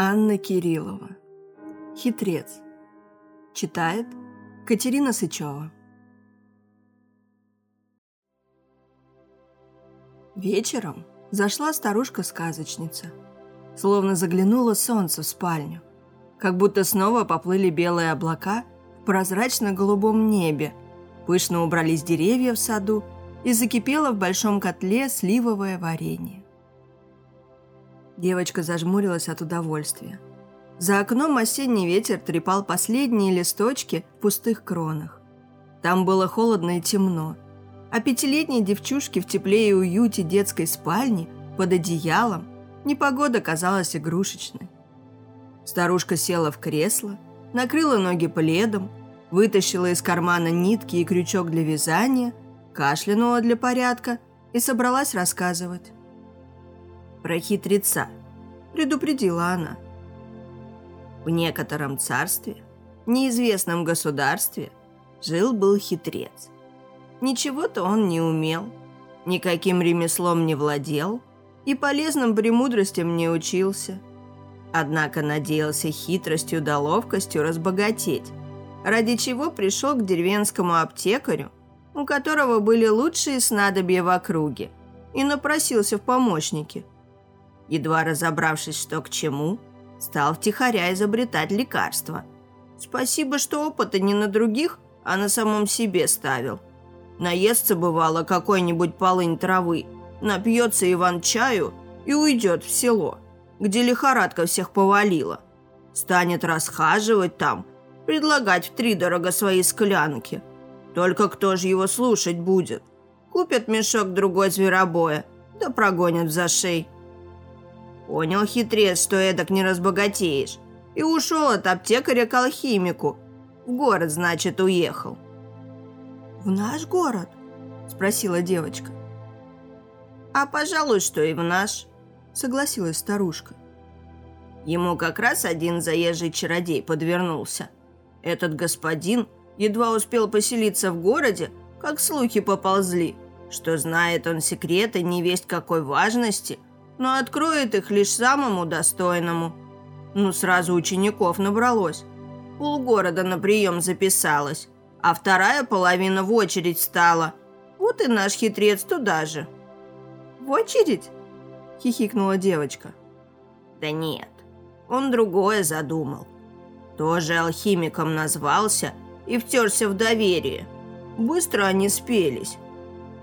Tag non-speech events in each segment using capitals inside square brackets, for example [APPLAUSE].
Анна Кириллова. Хитрец. Читает Катерина Сычева. Вечером зашла старушка-сказочница. Словно заглянуло солнце в спальню. Как будто снова поплыли белые облака в прозрачно-голубом небе. Пышно убрались деревья в саду и закипело в большом котле сливовое варенье. Девочка зажмурилась от удовольствия. За окном осенний ветер трепал последние листочки в пустых кронах. Там было холодно и темно, а пятилетней девчушке в тепле и уюте детской спальни под одеялом непогода казалась игрушечной. Старушка села в кресло, накрыла ноги пледом, вытащила из кармана нитки и крючок для вязания, кашлянула для порядка и собралась рассказывать про хитреца», – предупредила она. В некотором царстве, неизвестном государстве, жил-был хитрец. Ничего-то он не умел, никаким ремеслом не владел и полезным премудростям не учился. Однако надеялся хитростью да ловкостью разбогатеть, ради чего пришел к деревенскому аптекарю, у которого были лучшие снадобья в округе, и напросился в помощники – едва разобравшись, что к чему, стал втихаря изобретать лекарства. Спасибо, что опыта не на других, а на самом себе ставил. Наестся, бывало, какой-нибудь полынь травы, напьется Иван чаю и уйдет в село, где лихорадка всех повалила. Станет расхаживать там, предлагать втридорого свои склянки. Только кто же его слушать будет? Купят мешок другой зверобоя, да прогонят в зашей. Понял, хитрец, что эдак не разбогатеешь. И ушел от аптекаря к алхимику. В город, значит, уехал. «В наш город?» – спросила девочка. «А, пожалуй, что и в наш», – согласилась старушка. Ему как раз один заезжий чародей подвернулся. Этот господин едва успел поселиться в городе, как слухи поползли, что знает он секреты невесть какой важности – но откроет их лишь самому достойному. Ну, сразу учеников набралось. Полгорода на прием записалось, а вторая половина в очередь стала. Вот и наш хитрец туда же. «В очередь?» – хихикнула девочка. «Да нет, он другое задумал. Тоже алхимиком назвался и втерся в доверие. Быстро они спелись.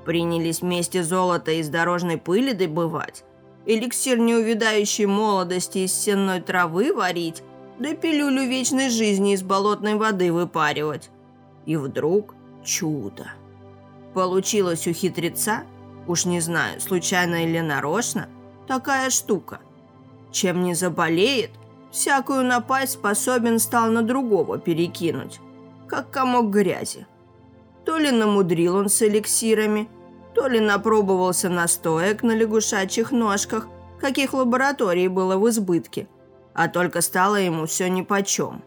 Принялись вместе золото из дорожной пыли добывать, эликсир неувядающей молодости из сенной травы варить, да пилюлю вечной жизни из болотной воды выпаривать. И вдруг чудо. Получилось у хитреца, уж не знаю, случайно или нарочно, такая штука. Чем не заболеет, всякую напасть способен стал на другого перекинуть, как комок грязи. То ли намудрил он с эликсирами, то ли напробовался настоек на лягушачьих ножках, каких лабораторий было в избытке, а только стало ему все нипочем.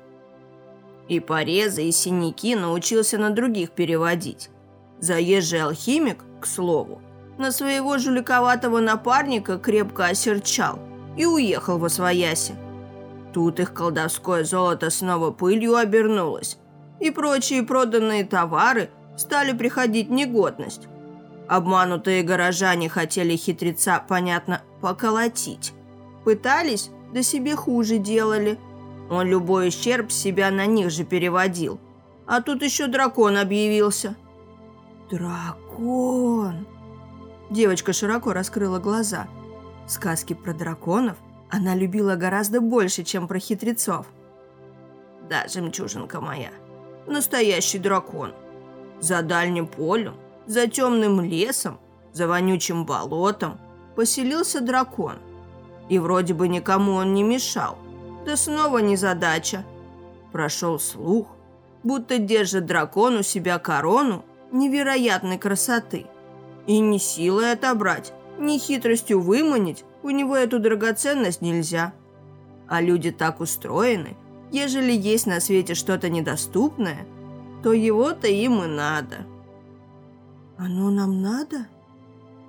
И порезы, и синяки научился на других переводить. Заезжий алхимик, к слову, на своего жуликоватого напарника крепко осерчал и уехал во свояси. Тут их колдовское золото снова пылью обернулось, и прочие проданные товары стали приходить в негодность. Обманутые горожане хотели хитреца, понятно, поколотить. Пытались, да себе хуже делали. Он любой ущерб себя на них же переводил. А тут еще дракон объявился. «Дракон!» Девочка широко раскрыла глаза. Сказки про драконов она любила гораздо больше, чем про хитрецов. «Да, жемчужинка моя, настоящий дракон. За дальним полем за темным лесом, за вонючим болотом поселился дракон. И вроде бы никому он не мешал. Да снова незадача. Прошел слух, будто держит дракон у себя корону невероятной красоты. И ни силой отобрать, ни хитростью выманить у него эту драгоценность нельзя. А люди так устроены, ежели есть на свете что-то недоступное, то его-то им и надо». «Оно нам надо?»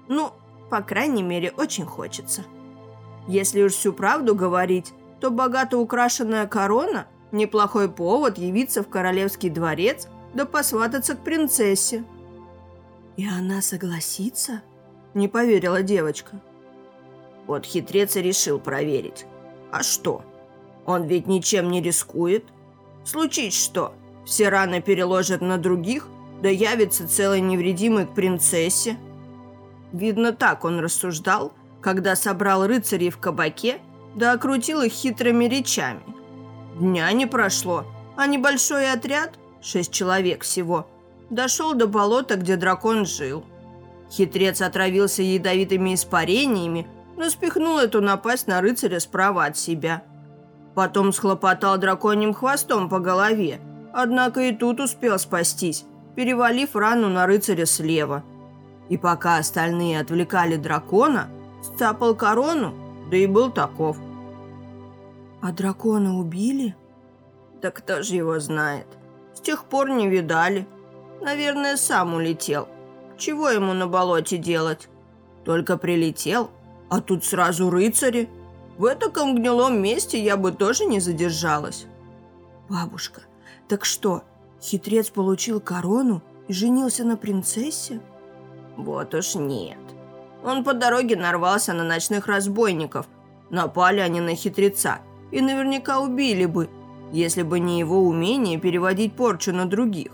«Ну, по крайней мере, очень хочется. Если уж всю правду говорить, то богато украшенная корона – неплохой повод явиться в королевский дворец да посвататься к принцессе. «И она согласится?» – не поверила девочка. Вот хитрец и решил проверить. А что? Он ведь ничем не рискует. Случись что, все раны переложат на других, да явится целый невредимый к принцессе. Видно, так он рассуждал, когда собрал рыцарей в кабаке, да окрутил их хитрыми речами. Дня не прошло, а небольшой отряд, шесть человек всего, дошел до болота, где дракон жил. Хитрец отравился ядовитыми испарениями, но спихнул эту напасть на рыцаря справа от себя. Потом схлопотал драконьим хвостом по голове, однако и тут успел спастись, перевалив рану на рыцаря слева. И пока остальные отвлекали дракона, сцапал корону, да и был таков. «А дракона убили?» «Да кто же его знает? С тех пор не видали. Наверное, сам улетел. Чего ему на болоте делать? Только прилетел, а тут сразу рыцари. В таком гнилом месте я бы тоже не задержалась». «Бабушка, так что, хитрец получил корону и женился на принцессе?» «Вот уж нет. Он по дороге нарвался на ночных разбойников. Напали они на хитреца и наверняка убили бы, если бы не его умение переводить порчу на других.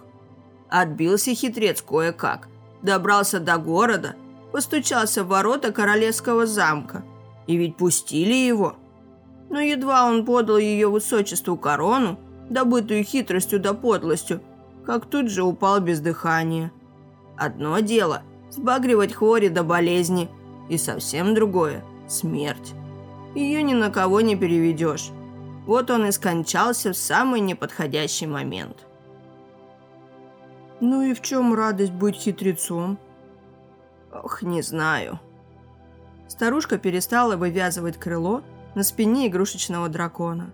Отбился хитрец кое-как, добрался до города, постучался в ворота королевского замка. И ведь пустили его. Но едва он подал ее высочеству корону, добытую хитростью да подлостью, как тут же упал без дыхания. Одно дело – сбагривать хвори до болезни, и совсем другое – смерть. Ее ни на кого не переведешь. Вот он и скончался в самый неподходящий момент. «Ну и в чем радость быть хитрецом?» «Ох, не знаю». Старушка перестала вывязывать крыло на спине игрушечного дракона.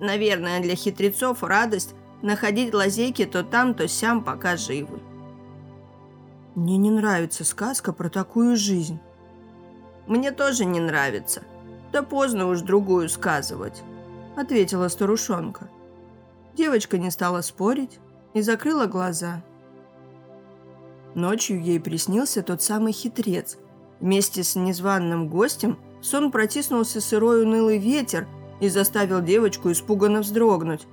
«Наверное, для хитрецов радость находить лазейки то там, то сям, пока живы». «Мне не нравится сказка про такую жизнь». «Мне тоже не нравится», да поздно уж другую сказывать», — ответила старушонка. Девочка не стала спорить и закрыла глаза. Ночью ей приснился тот самый хитрец. Вместе с незваным гостем сон протиснулся сырой унылый ветер и заставил девочку испуганно вздрогнуть.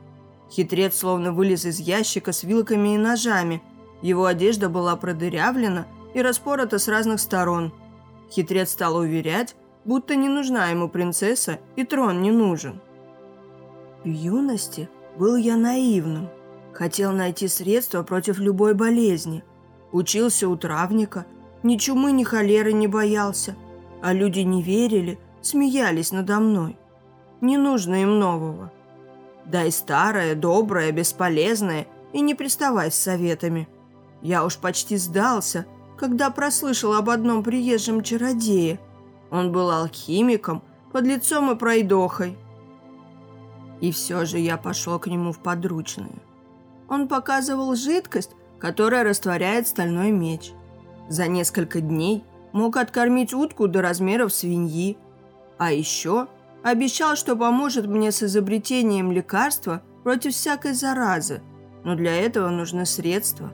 Хитрец словно вылез из ящика с вилками и ножами. Его одежда была продырявлена и распорота с разных сторон. Хитрец стал уверять, будто не нужна ему принцесса и трон не нужен. В юности был я наивным, хотел найти средства против любой болезни, учился у травника, ни чумы, ни холеры не боялся, а люди не верили, смеялись надо мной. Не нужно им нового. Дай старое, доброе, бесполезное и не приставай с советами. Я уж почти сдался, когда прослышал об одном приезжем чародее – он был алхимиком, под лицом и пройдохой. И все же я пошел к нему в подручные. Он показывал жидкость, которая растворяет стальной меч. За несколько дней мог откормить утку до размеров свиньи. А еще обещал, что поможет мне с изобретением лекарства против всякой заразы, но для этого нужны средства.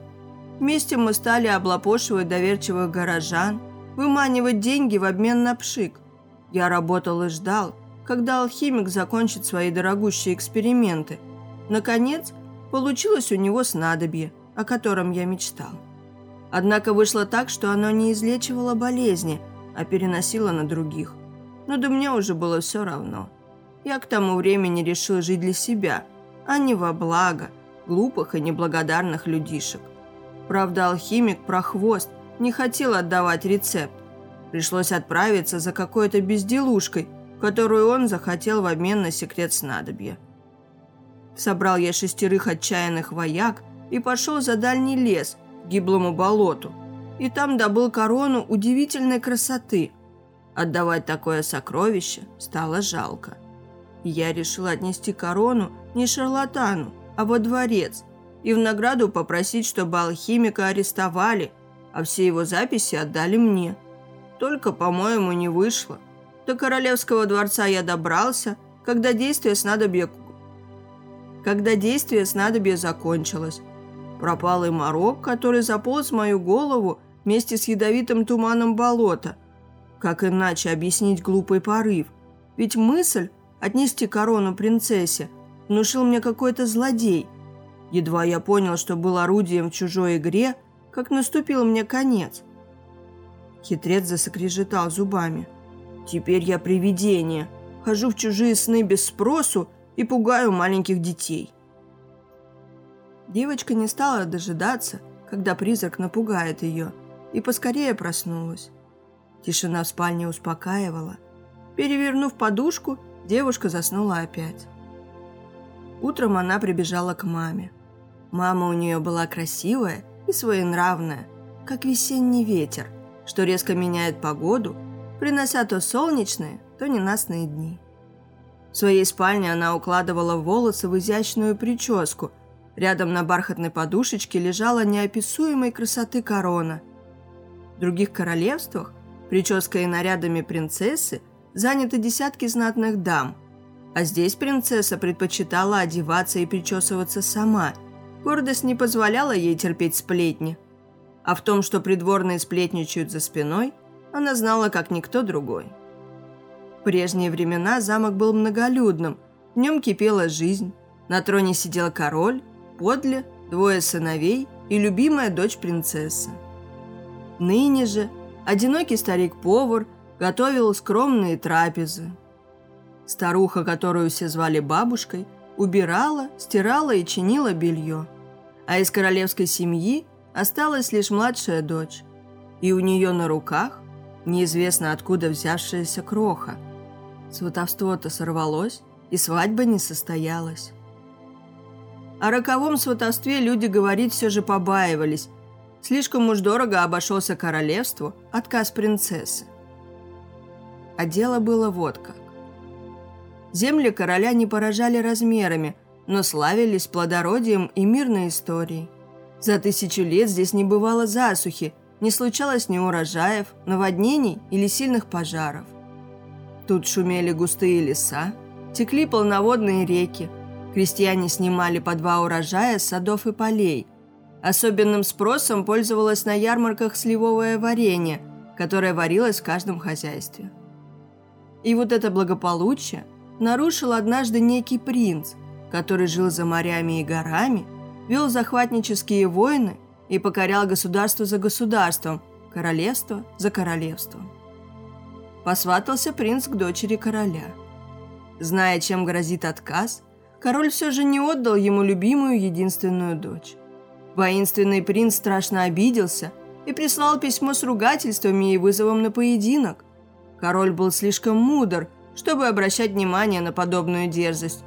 Вместе мы стали облапошивать доверчивых горожан – выманивать деньги в обмен на пшик. Я работал и ждал, когда алхимик закончит свои дорогущие эксперименты. Наконец, получилось у него снадобье, о котором я мечтал. Однако вышло так, что оно не излечивало болезни, а переносило на других. Но да мне уже было все равно. Я к тому времени решил жить для себя, а не во благо глупых и неблагодарных людишек. Правда, алхимик прохвост не хотел отдавать рецепт. Пришлось отправиться за какой-то безделушкой, которую он захотел в обмен на секрет снадобья. Собрал я шестерых отчаянных вояк и пошел за дальний лес, к гиблому болоту, и там добыл корону удивительной красоты. Отдавать такое сокровище стало жалко. Я решил отнести корону не шарлатану, а во дворец, и в награду попросить, чтобы алхимика арестовали а все его записи отдали мне. Только, по-моему, не вышло. До королевского дворца я добрался, когда действие снадобья когда действие снадобья закончилось. Пропал и морок, который заполз в мою голову вместе с ядовитым туманом болота. Как иначе объяснить глупый порыв? Ведь мысль отнести корону принцессе внушил мне какой-то злодей. Едва я понял, что был орудием в чужой игре, как наступил мне конец. Хитрец засокрежетал зубами. «Теперь я привидение. Хожу в чужие сны без спросу и пугаю маленьких детей». Девочка не стала дожидаться, когда призрак напугает ее, и поскорее проснулась. Тишина в спальне успокаивала. Перевернув подушку, девушка заснула опять. Утром она прибежала к маме. Мама у нее была красивая и своенравная, как весенний ветер, что резко меняет погоду, принося то солнечные, то ненастные дни. В своей спальне она укладывала волосы в изящную прическу. Рядом на бархатной подушечке лежала неописуемой красоты корона. В других королевствах прической и нарядами принцессы заняты десятки знатных дам, а здесь принцесса предпочитала одеваться и причесываться сама. Гордость не позволяла ей терпеть сплетни – а в том, что придворные сплетничают за спиной, она знала, как никто другой. В прежние времена замок был многолюдным, в нем кипела жизнь. На троне сидел король, подле двое сыновей и любимая дочь принцессы. Ныне же одинокий старик-повар готовил скромные трапезы. Старуха, которую все звали бабушкой, убирала, стирала и чинила белье. А из королевской семьи Осталась лишь младшая дочь, и у нее на руках неизвестно откуда взявшаяся кроха. Сватовство-то сорвалось, и свадьба не состоялась. О роковом сватовстве люди говорить все же побаивались. Слишком уж дорого обошелся королевству отказ принцессы. А дело было вот как. Земли короля не поражали размерами, но славились плодородием и мирной историей. За тысячу лет здесь не бывало засухи, не случалось ни урожаев, наводнений или сильных пожаров. Тут шумели густые леса, текли полноводные реки, крестьяне снимали по два урожая с садов и полей. Особенным спросом пользовалось на ярмарках сливовое варенье, которое варилось в каждом хозяйстве. И вот это благополучие нарушил однажды некий принц, который жил за морями и горами – вел захватнические войны и покорял государство за государством, королевство за королевством. Посватался принц к дочери короля. Зная, чем грозит отказ, король все же не отдал ему любимую единственную дочь. Воинственный принц страшно обиделся и прислал письмо с ругательствами и вызовом на поединок. Король был слишком мудр, чтобы обращать внимание на подобную дерзость.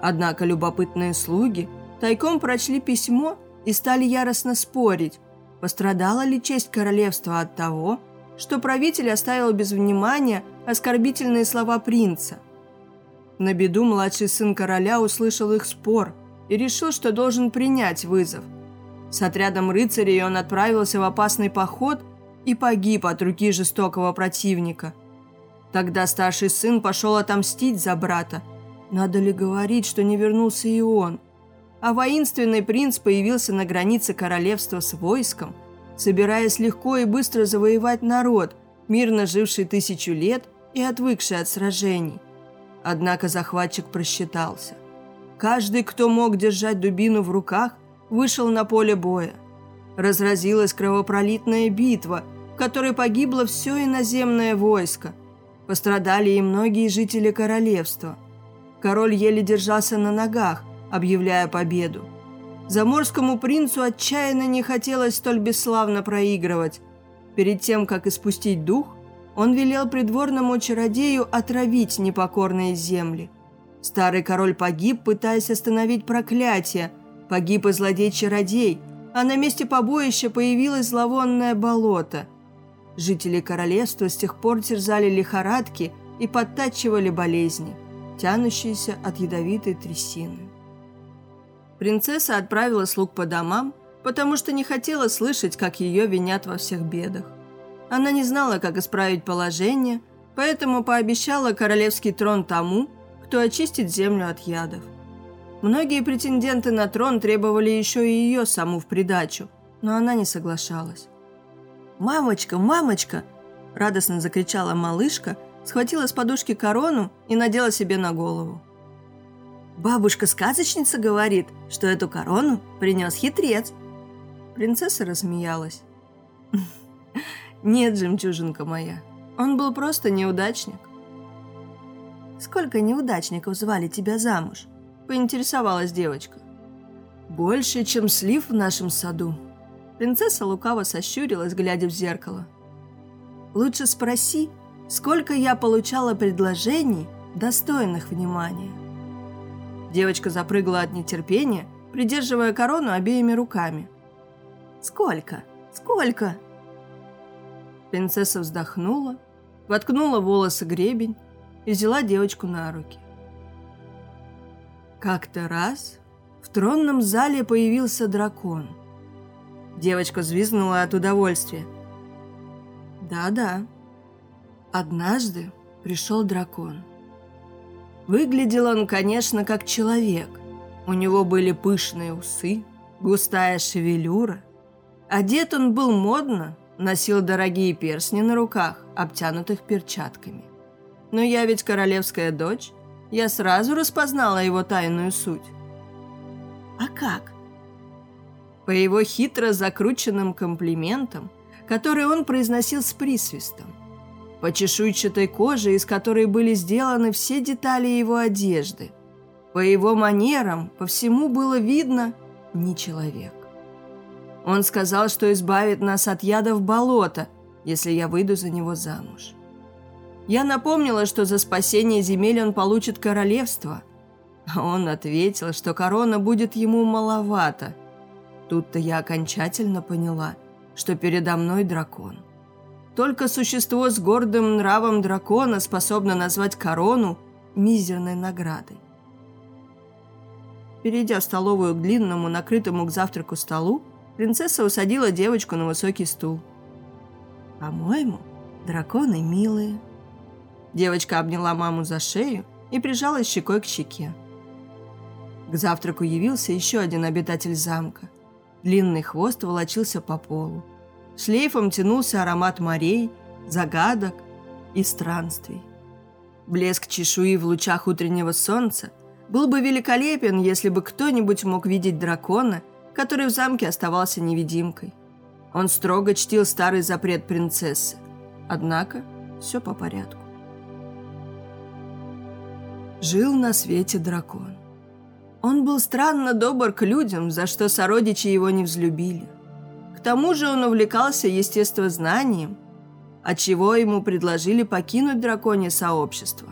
Однако любопытные слуги – тайком прочли письмо и стали яростно спорить, пострадала ли честь королевства от того, что правитель оставил без внимания оскорбительные слова принца. На беду младший сын короля услышал их спор и решил, что должен принять вызов. С отрядом рыцарей он отправился в опасный поход и погиб от руки жестокого противника. Тогда старший сын пошел отомстить за брата. Надо ли говорить, что не вернулся и он – а воинственный принц появился на границе королевства с войском, собираясь легко и быстро завоевать народ, мирно живший тысячу лет и отвыкший от сражений. Однако захватчик просчитался. Каждый, кто мог держать дубину в руках, вышел на поле боя. Разразилась кровопролитная битва, в которой погибло все иноземное войско. Пострадали и многие жители королевства. Король еле держался на ногах, объявляя победу. Заморскому принцу отчаянно не хотелось столь бесславно проигрывать. Перед тем, как испустить дух, он велел придворному чародею отравить непокорные земли. Старый король погиб, пытаясь остановить проклятие. Погиб и злодей-чародей, а на месте побоища появилось зловонное болото. Жители королевства с тех пор терзали лихорадки и подтачивали болезни, тянущиеся от ядовитой трясины. Принцесса отправила слуг по домам, потому что не хотела слышать, как ее винят во всех бедах. Она не знала, как исправить положение, поэтому пообещала королевский трон тому, кто очистит землю от ядов. Многие претенденты на трон требовали еще и ее саму в придачу, но она не соглашалась. «Мамочка, мамочка!» – радостно закричала малышка, схватила с подушки корону и надела себе на голову. «Бабушка-сказочница говорит, что эту корону принес хитрец». Принцесса рассмеялась. [LAUGHS] «Нет, жемчужинка моя, он был просто неудачник». «Сколько неудачников звали тебя замуж?» – поинтересовалась девочка. «Больше, чем слив в нашем саду». Принцесса лукаво сощурилась, глядя в зеркало. «Лучше спроси, сколько я получала предложений, достойных внимания». Девочка запрыгала от нетерпения, придерживая корону обеими руками. «Сколько? Сколько?» Принцесса вздохнула, воткнула волосы гребень и взяла девочку на руки. Как-то раз в тронном зале появился дракон. Девочка взвизгнула от удовольствия. Да-да, однажды пришел дракон. Выглядел он, конечно, как человек. У него были пышные усы, густая шевелюра. Одет он был модно, носил дорогие перстни на руках, обтянутых перчатками. Но я ведь королевская дочь, я сразу распознала его тайную суть. А как? По его хитро закрученным комплиментам, которые он произносил с присвистом по чешуйчатой коже, из которой были сделаны все детали его одежды. По его манерам, по всему было видно не человек. Он сказал, что избавит нас от ядов болота, если я выйду за него замуж. Я напомнила, что за спасение земель он получит королевство, а он ответил, что корона будет ему маловато. Тут-то я окончательно поняла, что передо мной дракон. Только существо с гордым нравом дракона способно назвать корону мизерной наградой. Перейдя в столовую к длинному, накрытому к завтраку столу, принцесса усадила девочку на высокий стул. «По-моему, драконы милые». Девочка обняла маму за шею и прижала щекой к щеке. К завтраку явился еще один обитатель замка. Длинный хвост волочился по полу. Шлейфом тянулся аромат морей, загадок и странствий. Блеск чешуи в лучах утреннего солнца был бы великолепен, если бы кто-нибудь мог видеть дракона, который в замке оставался невидимкой. Он строго чтил старый запрет принцессы. Однако все по порядку. Жил на свете дракон. Он был странно добр к людям, за что сородичи его не взлюбили. К тому же он увлекался естествознанием, отчего ему предложили покинуть драконье сообщество.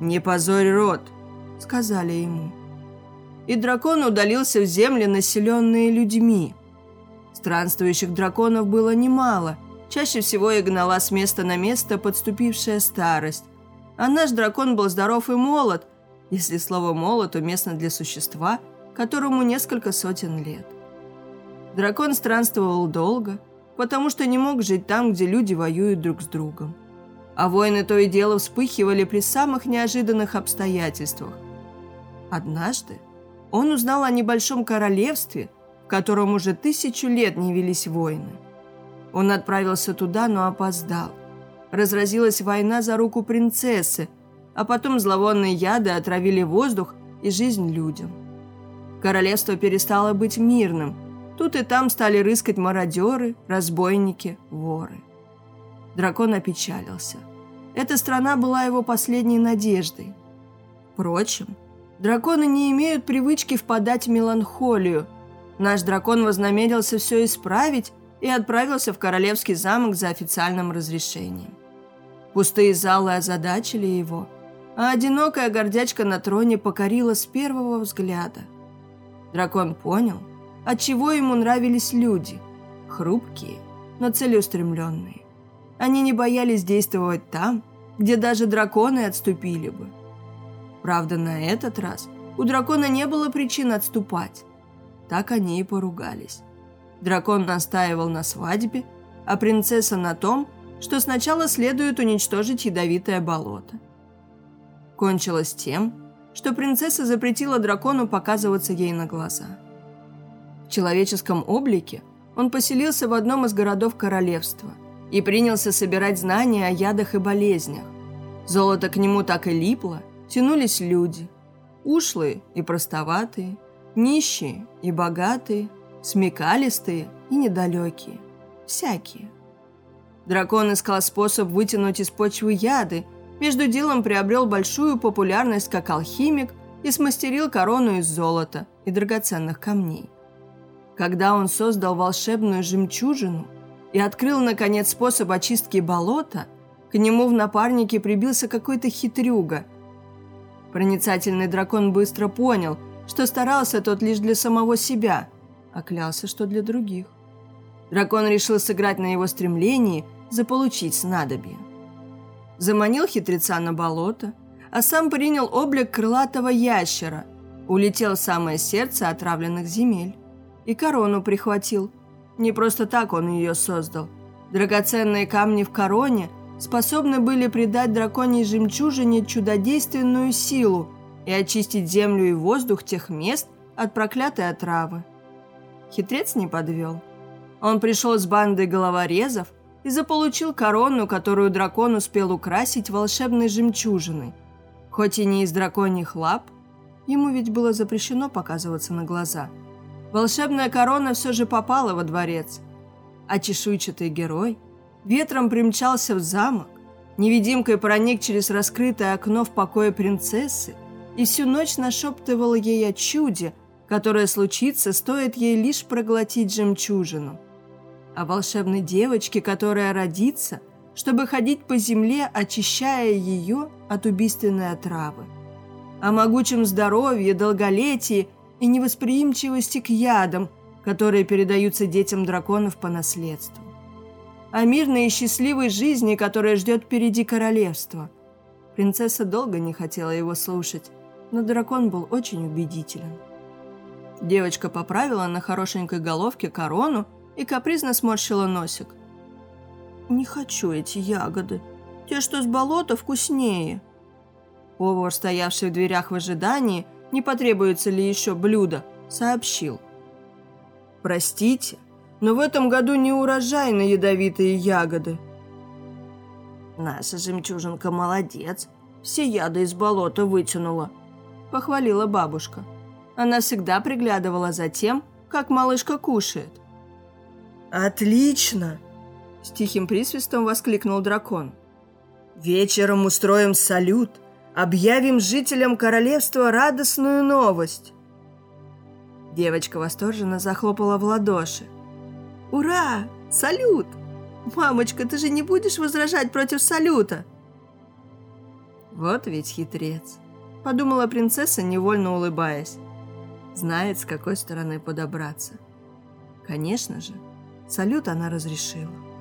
«Не позорь рот», — сказали ему. И дракон удалился в земли, населенные людьми. Странствующих драконов было немало, чаще всего и гнала с места на место подступившая старость. А наш дракон был здоров и молод, если слово «молод» уместно для существа, которому несколько сотен лет. Дракон странствовал долго, потому что не мог жить там, где люди воюют друг с другом. А войны то и дело вспыхивали при самых неожиданных обстоятельствах. Однажды он узнал о небольшом королевстве, в котором уже тысячу лет не велись войны. Он отправился туда, но опоздал. Разразилась война за руку принцессы, а потом зловонные яды отравили воздух и жизнь людям. Королевство перестало быть мирным – Тут и там стали рыскать мародеры, разбойники, воры. Дракон опечалился. Эта страна была его последней надеждой. Впрочем, драконы не имеют привычки впадать в меланхолию. Наш дракон вознамерился все исправить и отправился в королевский замок за официальным разрешением. Пустые залы озадачили его, а одинокая гордячка на троне покорила с первого взгляда. Дракон понял – отчего ему нравились люди, хрупкие, но целеустремленные. Они не боялись действовать там, где даже драконы отступили бы. Правда, на этот раз у дракона не было причин отступать. Так они и поругались. Дракон настаивал на свадьбе, а принцесса на том, что сначала следует уничтожить ядовитое болото. Кончилось тем, что принцесса запретила дракону показываться ей на глаза. В человеческом облике он поселился в одном из городов королевства и принялся собирать знания о ядах и болезнях. Золото к нему так и липло, тянулись люди. Ушлые и простоватые, нищие и богатые, смекалистые и недалекие. Всякие. Дракон искал способ вытянуть из почвы яды, между делом приобрел большую популярность как алхимик и смастерил корону из золота и драгоценных камней. Когда он создал волшебную жемчужину и открыл, наконец, способ очистки болота, к нему в напарнике прибился какой-то хитрюга. Проницательный дракон быстро понял, что старался тот лишь для самого себя, а клялся, что для других. Дракон решил сыграть на его стремлении заполучить снадобье. Заманил хитреца на болото, а сам принял облик крылатого ящера, улетел в самое сердце отравленных земель и корону прихватил. Не просто так он ее создал. Драгоценные камни в короне способны были придать драконьей жемчужине чудодейственную силу и очистить землю и воздух тех мест от проклятой отравы. Хитрец не подвел. Он пришел с бандой головорезов и заполучил корону, которую дракон успел украсить волшебной жемчужиной. Хоть и не из драконьих лап, ему ведь было запрещено показываться на глаза – волшебная корона все же попала во дворец. А чешуйчатый герой ветром примчался в замок, невидимкой проник через раскрытое окно в покое принцессы и всю ночь нашептывал ей о чуде, которое случится, стоит ей лишь проглотить жемчужину. О волшебной девочке, которая родится, чтобы ходить по земле, очищая ее от убийственной отравы. О могучем здоровье, долголетии – и невосприимчивости к ядам, которые передаются детям драконов по наследству. О мирной и счастливой жизни, которая ждет впереди королевства. Принцесса долго не хотела его слушать, но дракон был очень убедителен. Девочка поправила на хорошенькой головке корону и капризно сморщила носик. «Не хочу эти ягоды. Те, что с болота, вкуснее». Повар, стоявший в дверях в ожидании, не потребуется ли еще блюдо, сообщил. «Простите, но в этом году не урожай на ядовитые ягоды». «Наша жемчужинка молодец, все яды из болота вытянула», – похвалила бабушка. Она всегда приглядывала за тем, как малышка кушает. «Отлично!» – с тихим присвистом воскликнул дракон. «Вечером устроим салют объявим жителям королевства радостную новость!» Девочка восторженно захлопала в ладоши. «Ура! Салют! Мамочка, ты же не будешь возражать против салюта?» «Вот ведь хитрец!» – подумала принцесса, невольно улыбаясь. Знает, с какой стороны подобраться. Конечно же, салют она разрешила.